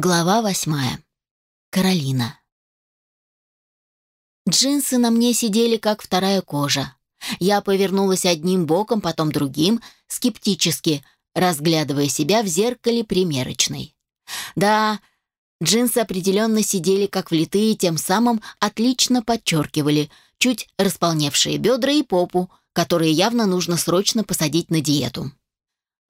Глава восьмая. Каролина. Джинсы на мне сидели, как вторая кожа. Я повернулась одним боком, потом другим, скептически, разглядывая себя в зеркале примерочной. Да, джинсы определенно сидели как влитые, тем самым отлично подчеркивали чуть располневшие бедра и попу, которые явно нужно срочно посадить на диету.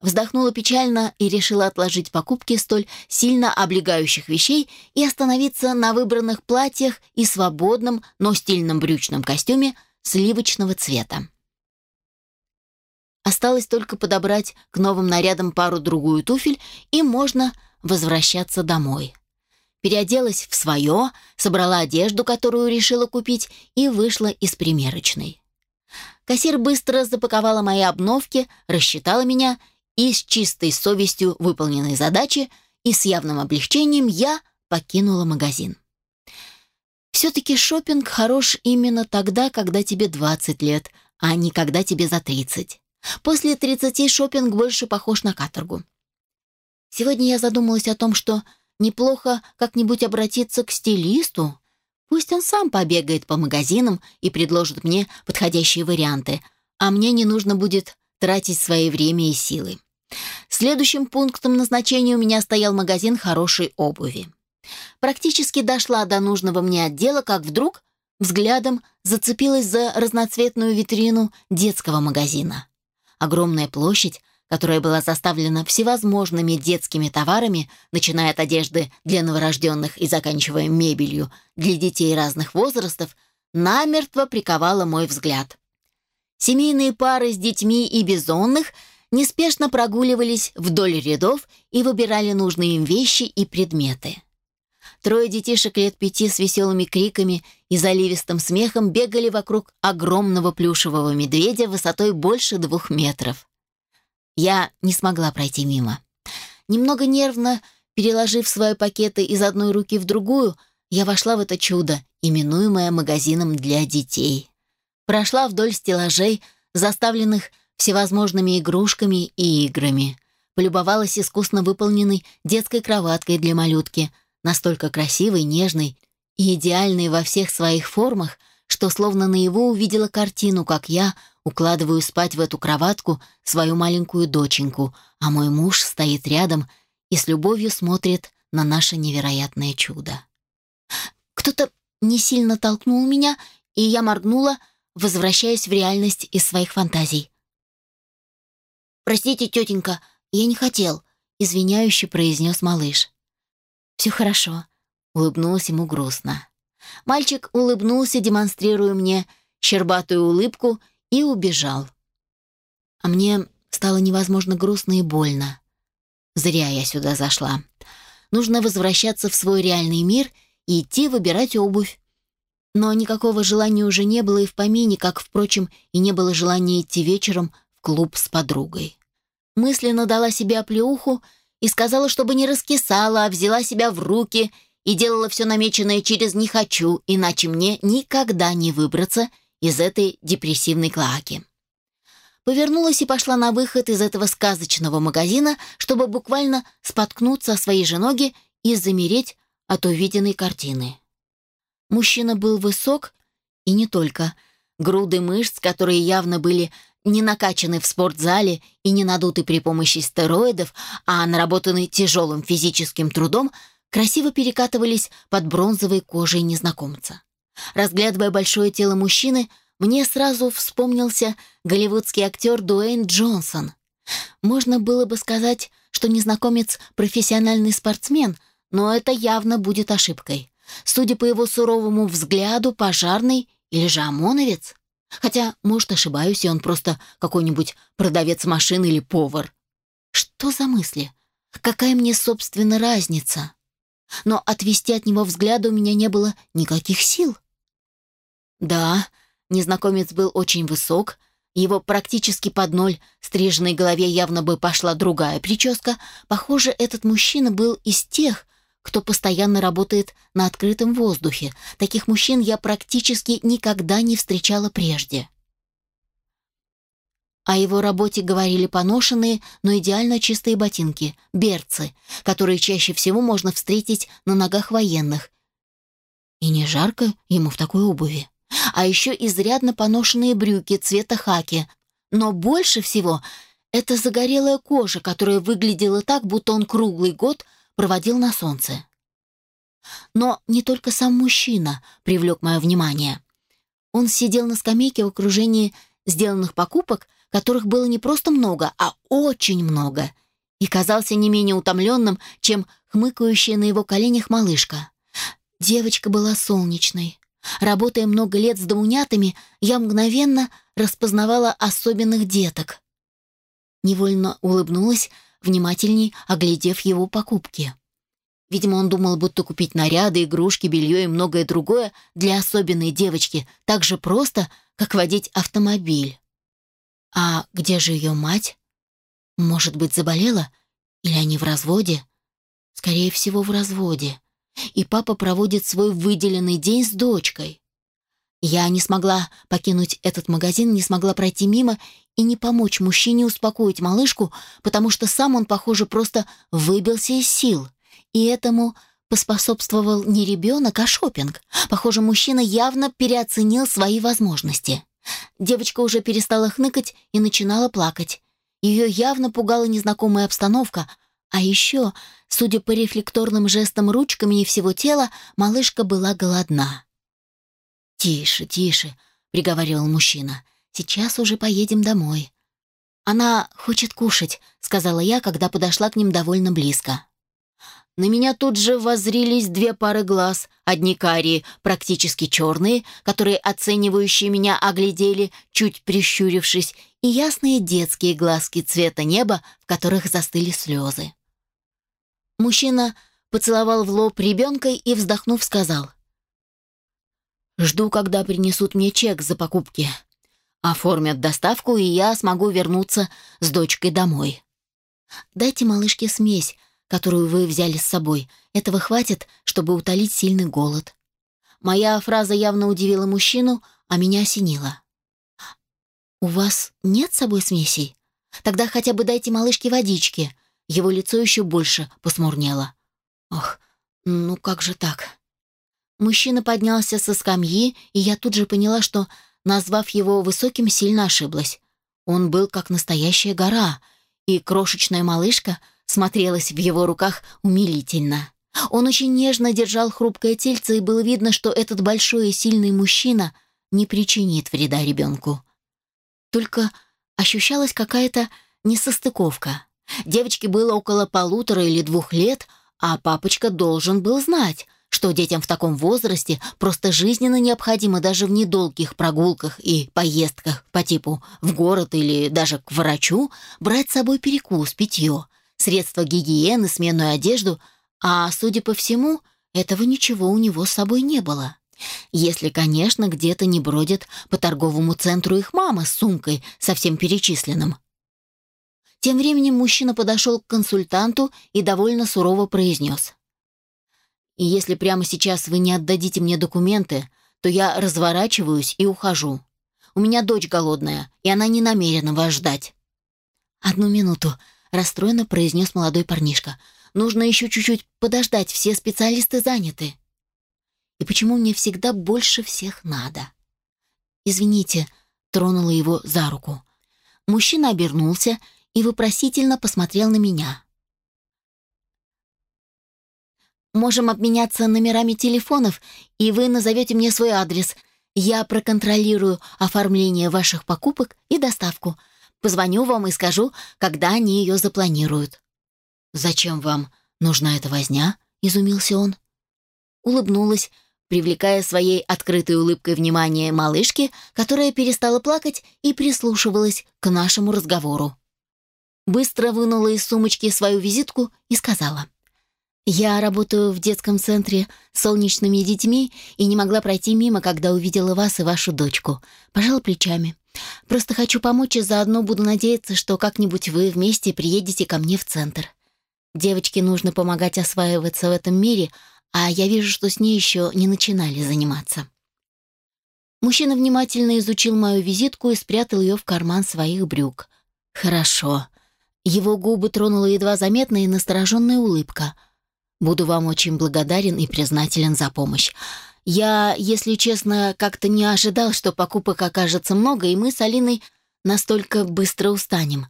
Вздохнула печально и решила отложить покупки столь сильно облегающих вещей и остановиться на выбранных платьях и свободном, но стильном брючном костюме сливочного цвета. Осталось только подобрать к новым нарядам пару-другую туфель, и можно возвращаться домой. Переоделась в свое, собрала одежду, которую решила купить, и вышла из примерочной. Кассир быстро запаковала мои обновки, рассчитала меня и с чистой совестью выполненной задачи и с явным облегчением я покинула магазин. Все-таки шопинг хорош именно тогда, когда тебе 20 лет, а не когда тебе за 30. После 30 шопинг больше похож на каторгу. Сегодня я задумалась о том, что неплохо как-нибудь обратиться к стилисту. Пусть он сам побегает по магазинам и предложит мне подходящие варианты, а мне не нужно будет тратить свое время и силы. Следующим пунктом назначения у меня стоял магазин хорошей обуви. Практически дошла до нужного мне отдела, как вдруг взглядом зацепилась за разноцветную витрину детского магазина. Огромная площадь, которая была заставлена всевозможными детскими товарами, начиная от одежды для новорожденных и заканчивая мебелью для детей разных возрастов, намертво приковала мой взгляд. Семейные пары с детьми и бизонных – неспешно прогуливались вдоль рядов и выбирали нужные им вещи и предметы. Трое детишек лет пяти с веселыми криками и заливистым смехом бегали вокруг огромного плюшевого медведя высотой больше двух метров. Я не смогла пройти мимо. Немного нервно, переложив свои пакеты из одной руки в другую, я вошла в это чудо, именуемое магазином для детей. Прошла вдоль стеллажей, заставленных всевозможными игрушками и играми. Полюбовалась искусно выполненной детской кроваткой для малютки, настолько красивой, нежной и идеальной во всех своих формах, что словно на его увидела картину, как я укладываю спать в эту кроватку свою маленькую доченьку, а мой муж стоит рядом и с любовью смотрит на наше невероятное чудо. Кто-то не сильно толкнул меня, и я моргнула, возвращаясь в реальность из своих фантазий. «Простите, тетенька, я не хотел», — извиняюще произнес малыш. «Все хорошо», — улыбнулась ему грустно. Мальчик улыбнулся, демонстрируя мне щербатую улыбку, и убежал. А мне стало невозможно грустно и больно. Зря я сюда зашла. Нужно возвращаться в свой реальный мир и идти выбирать обувь. Но никакого желания уже не было и в помине, как, впрочем, и не было желания идти вечером в клуб с подругой мысленно дала себе оплеуху и сказала, чтобы не раскисала, а взяла себя в руки и делала все намеченное через «не хочу», иначе мне никогда не выбраться из этой депрессивной клоаки. Повернулась и пошла на выход из этого сказочного магазина, чтобы буквально споткнуться о свои же ноги и замереть от увиденной картины. Мужчина был высок и не только. Груды мышц, которые явно были не накачаны в спортзале и не надуты при помощи стероидов, а наработаны тяжелым физическим трудом, красиво перекатывались под бронзовой кожей незнакомца. Разглядывая большое тело мужчины, мне сразу вспомнился голливудский актер Дуэйн Джонсон. Можно было бы сказать, что незнакомец — профессиональный спортсмен, но это явно будет ошибкой. Судя по его суровому взгляду, пожарный или же ОМОНовец. Хотя, может, ошибаюсь, и он просто какой-нибудь продавец машин или повар. Что за мысли? Какая мне, собственно, разница? Но отвести от него взгляда у меня не было никаких сил. Да, незнакомец был очень высок, его практически под ноль стриженной голове явно бы пошла другая прическа. Похоже, этот мужчина был из тех, кто постоянно работает на открытом воздухе. Таких мужчин я практически никогда не встречала прежде. О его работе говорили поношенные, но идеально чистые ботинки, берцы, которые чаще всего можно встретить на ногах военных. И не жарко ему в такой обуви. А еще изрядно поношенные брюки цвета хаки. Но больше всего это загорелая кожа, которая выглядела так, будто он круглый год проводил на солнце. Но не только сам мужчина привлек мое внимание. Он сидел на скамейке в окружении сделанных покупок, которых было не просто много, а очень много, и казался не менее утомленным, чем хмыкающая на его коленях малышка. Девочка была солнечной. Работая много лет с домунятами, я мгновенно распознавала особенных деток. Невольно улыбнулась, внимательней оглядев его покупки. Видимо, он думал, будто купить наряды, игрушки, белье и многое другое для особенной девочки так же просто, как водить автомобиль. А где же ее мать? Может быть, заболела? Или они в разводе? Скорее всего, в разводе. И папа проводит свой выделенный день с дочкой. Я не смогла покинуть этот магазин, не смогла пройти мимо и не помочь мужчине успокоить малышку, потому что сам он, похоже, просто выбился из сил. И этому поспособствовал не ребенок, а шопинг. Похоже, мужчина явно переоценил свои возможности. Девочка уже перестала хныкать и начинала плакать. Ее явно пугала незнакомая обстановка, а еще, судя по рефлекторным жестам ручками и всего тела, малышка была голодна. «Тише, тише», — приговаривал мужчина. «Сейчас уже поедем домой». «Она хочет кушать», — сказала я, когда подошла к ним довольно близко. На меня тут же воззрились две пары глаз, одни карие, практически черные, которые оценивающие меня оглядели, чуть прищурившись, и ясные детские глазки цвета неба, в которых застыли слезы. Мужчина поцеловал в лоб ребенка и, вздохнув, сказал. «Жду, когда принесут мне чек за покупки. Оформят доставку, и я смогу вернуться с дочкой домой. Дайте малышке смесь, которую вы взяли с собой. Этого хватит, чтобы утолить сильный голод». Моя фраза явно удивила мужчину, а меня осенило. «У вас нет с собой смесей? Тогда хотя бы дайте малышке водички». Его лицо еще больше посмурнело. «Ох, ну как же так?» Мужчина поднялся со скамьи, и я тут же поняла, что, назвав его высоким, сильно ошиблась. Он был как настоящая гора, и крошечная малышка — смотрелась в его руках умилительно. Он очень нежно держал хрупкое тельце, и было видно, что этот большой и сильный мужчина не причинит вреда ребенку. Только ощущалась какая-то несостыковка. Девочке было около полутора или двух лет, а папочка должен был знать, что детям в таком возрасте просто жизненно необходимо даже в недолгих прогулках и поездках по типу в город или даже к врачу брать с собой перекус, питье – средства гигиены, сменную одежду, а, судя по всему, этого ничего у него с собой не было. Если, конечно, где-то не бродит по торговому центру их мама с сумкой со всем перечисленным. Тем временем мужчина подошел к консультанту и довольно сурово произнес. «И если прямо сейчас вы не отдадите мне документы, то я разворачиваюсь и ухожу. У меня дочь голодная, и она не намерена вас ждать». «Одну минуту», расстроенно произнес молодой парнишка. «Нужно еще чуть-чуть подождать, все специалисты заняты». «И почему мне всегда больше всех надо?» «Извините», — тронула его за руку. Мужчина обернулся и вопросительно посмотрел на меня. «Можем обменяться номерами телефонов, и вы назовете мне свой адрес. Я проконтролирую оформление ваших покупок и доставку. Позвоню вам и скажу, когда они ее запланируют». «Зачем вам нужна эта возня?» — изумился он. Улыбнулась, привлекая своей открытой улыбкой внимание малышки, которая перестала плакать и прислушивалась к нашему разговору. Быстро вынула из сумочки свою визитку и сказала. «Я работаю в детском центре с солнечными детьми и не могла пройти мимо, когда увидела вас и вашу дочку. Пожала плечами. Просто хочу помочь и заодно буду надеяться, что как-нибудь вы вместе приедете ко мне в центр. Девочке нужно помогать осваиваться в этом мире, а я вижу, что с ней еще не начинали заниматься. Мужчина внимательно изучил мою визитку и спрятал ее в карман своих брюк. «Хорошо». Его губы тронула едва заметная и настороженная улыбка. «Буду вам очень благодарен и признателен за помощь. Я, если честно, как-то не ожидал, что покупок окажется много, и мы с Алиной настолько быстро устанем.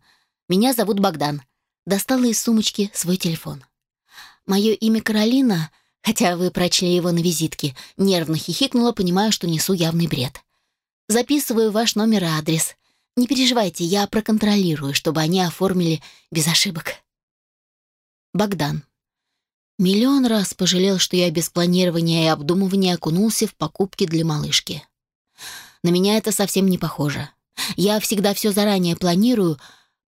Меня зовут Богдан». Достала из сумочки свой телефон. Мое имя Каролина, хотя вы прочли его на визитке, нервно хихикнула, понимая, что несу явный бред. Записываю ваш номер и адрес. Не переживайте, я проконтролирую, чтобы они оформили без ошибок. Богдан. Миллион раз пожалел, что я без планирования и обдумывания окунулся в покупки для малышки. На меня это совсем не похоже. Я всегда все заранее планирую,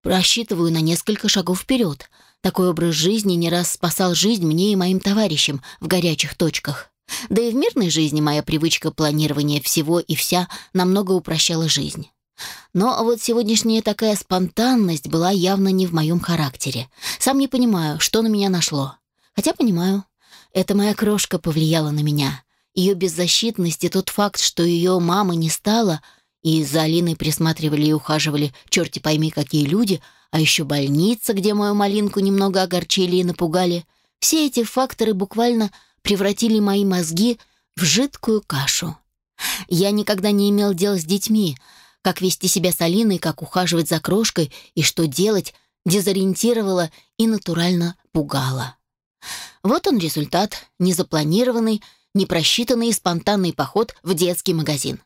просчитываю на несколько шагов вперед. Такой образ жизни не раз спасал жизнь мне и моим товарищам в горячих точках. Да и в мирной жизни моя привычка планирования всего и вся намного упрощала жизнь. Но вот сегодняшняя такая спонтанность была явно не в моем характере. Сам не понимаю, что на меня нашло. Хотя понимаю, это моя крошка повлияла на меня. Ее беззащитность и тот факт, что ее мамы не стало — и за Алиной присматривали и ухаживали черти пойми какие люди, а еще больница, где мою малинку немного огорчили и напугали. Все эти факторы буквально превратили мои мозги в жидкую кашу. Я никогда не имел дел с детьми, как вести себя с Алиной, как ухаживать за крошкой и что делать, дезориентировала и натурально пугала. Вот он результат, незапланированный, непросчитанный и спонтанный поход в детский магазин.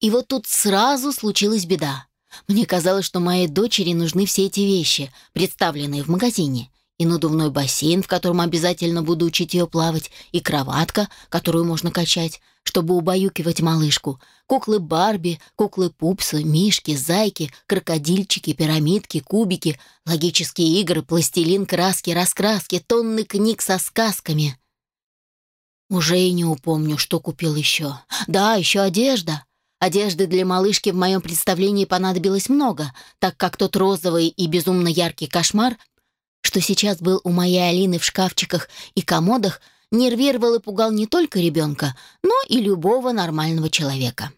И вот тут сразу случилась беда. Мне казалось, что моей дочери нужны все эти вещи, представленные в магазине. И надувной бассейн, в котором обязательно буду учить ее плавать, и кроватка, которую можно качать, чтобы убаюкивать малышку, куклы Барби, куклы Пупса, мишки, зайки, крокодильчики, пирамидки, кубики, логические игры, пластилин, краски, раскраски, тонны книг со сказками. Уже и не упомню, что купил еще. Да, еще одежда. Одежды для малышки в моем представлении понадобилось много, так как тот розовый и безумно яркий кошмар, что сейчас был у моей Алины в шкафчиках и комодах, нервировал и пугал не только ребенка, но и любого нормального человека.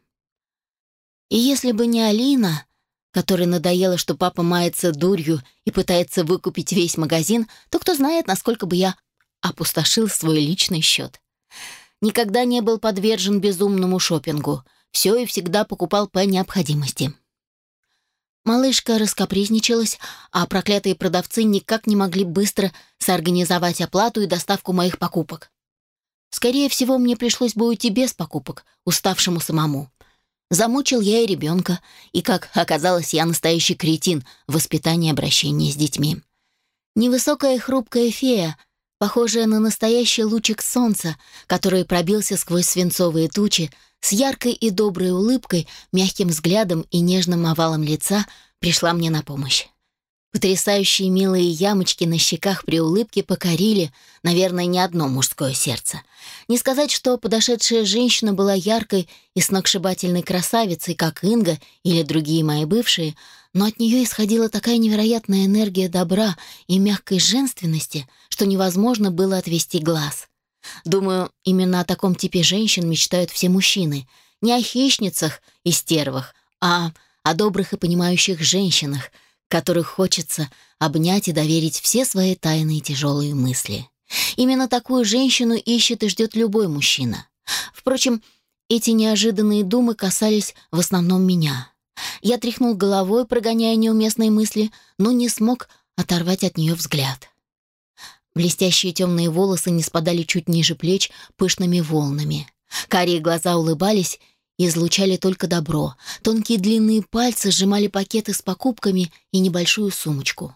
И если бы не Алина, которой надоело, что папа мается дурью и пытается выкупить весь магазин, то кто знает, насколько бы я опустошил свой личный счет. Никогда не был подвержен безумному шопингу — все и всегда покупал по необходимости. Малышка раскопризничалась, а проклятые продавцы никак не могли быстро соорганизовать оплату и доставку моих покупок. Скорее всего, мне пришлось бы уйти без покупок, уставшему самому. Замучил я и ребенка, и, как оказалось, я настоящий кретин в воспитании обращения с детьми. Невысокая хрупкая фея, похожая на настоящий лучик солнца, который пробился сквозь свинцовые тучи, с яркой и доброй улыбкой, мягким взглядом и нежным овалом лица пришла мне на помощь. Потрясающие милые ямочки на щеках при улыбке покорили, наверное, не одно мужское сердце. Не сказать, что подошедшая женщина была яркой и сногсшибательной красавицей, как Инга или другие мои бывшие, но от нее исходила такая невероятная энергия добра и мягкой женственности, что невозможно было отвести глаз. Думаю, именно о таком типе женщин мечтают все мужчины. Не о хищницах и стервах, а о добрых и понимающих женщинах, которых хочется обнять и доверить все свои тайные тяжелые мысли. Именно такую женщину ищет и ждет любой мужчина. Впрочем, эти неожиданные думы касались в основном меня. Я тряхнул головой, прогоняя неуместные мысли, но не смог оторвать от нее взгляд. Блестящие темные волосы не спадали чуть ниже плеч пышными волнами. Карие глаза улыбались и излучали только добро. Тонкие длинные пальцы сжимали пакеты с покупками и небольшую сумочку.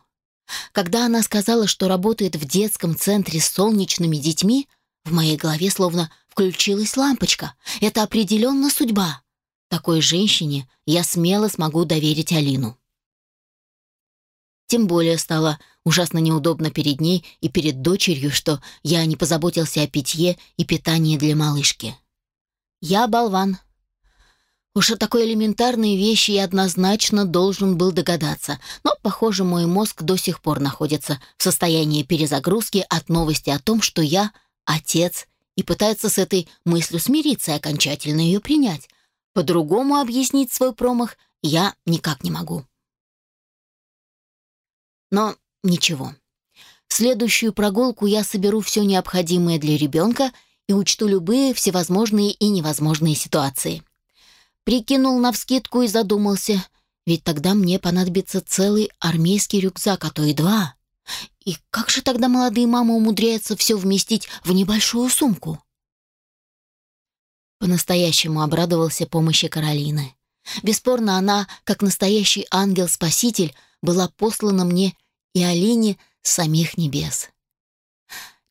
Когда она сказала, что работает в детском центре с солнечными детьми, в моей голове словно включилась лампочка. Это определенно судьба. Такой женщине я смело смогу доверить Алину. Тем более стало ужасно неудобно перед ней и перед дочерью, что я не позаботился о питье и питании для малышки. Я болван. Уж о такой элементарной вещи я однозначно должен был догадаться, но, похоже, мой мозг до сих пор находится в состоянии перезагрузки от новости о том, что я отец, и пытается с этой мыслью смириться и окончательно ее принять, По-другому объяснить свой промах я никак не могу. Но ничего. В следующую прогулку я соберу все необходимое для ребенка и учту любые всевозможные и невозможные ситуации. Прикинул навскидку и задумался, ведь тогда мне понадобится целый армейский рюкзак, а то и два. И как же тогда молодые мамы умудряются все вместить в небольшую сумку? По-настоящему обрадовался помощи Каролины. Бесспорно, она, как настоящий ангел-спаситель, была послана мне и Алине с самих небес.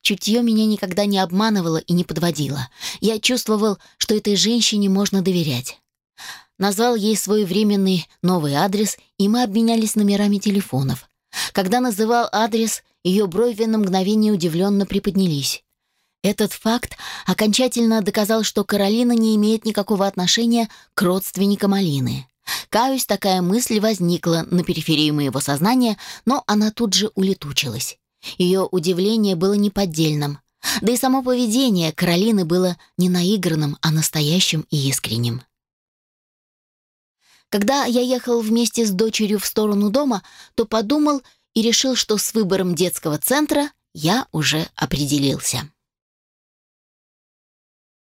Чутье меня никогда не обманывало и не подводило. Я чувствовал, что этой женщине можно доверять. Назвал ей свой временный новый адрес, и мы обменялись номерами телефонов. Когда называл адрес, ее брови на мгновение удивленно приподнялись. Этот факт окончательно доказал, что Каролина не имеет никакого отношения к родственникам Алины. Каюсь, такая мысль возникла на периферии моего сознания, но она тут же улетучилась. Ее удивление было неподдельным. Да и само поведение Каролины было не наигранным, а настоящим и искренним. Когда я ехал вместе с дочерью в сторону дома, то подумал и решил, что с выбором детского центра я уже определился.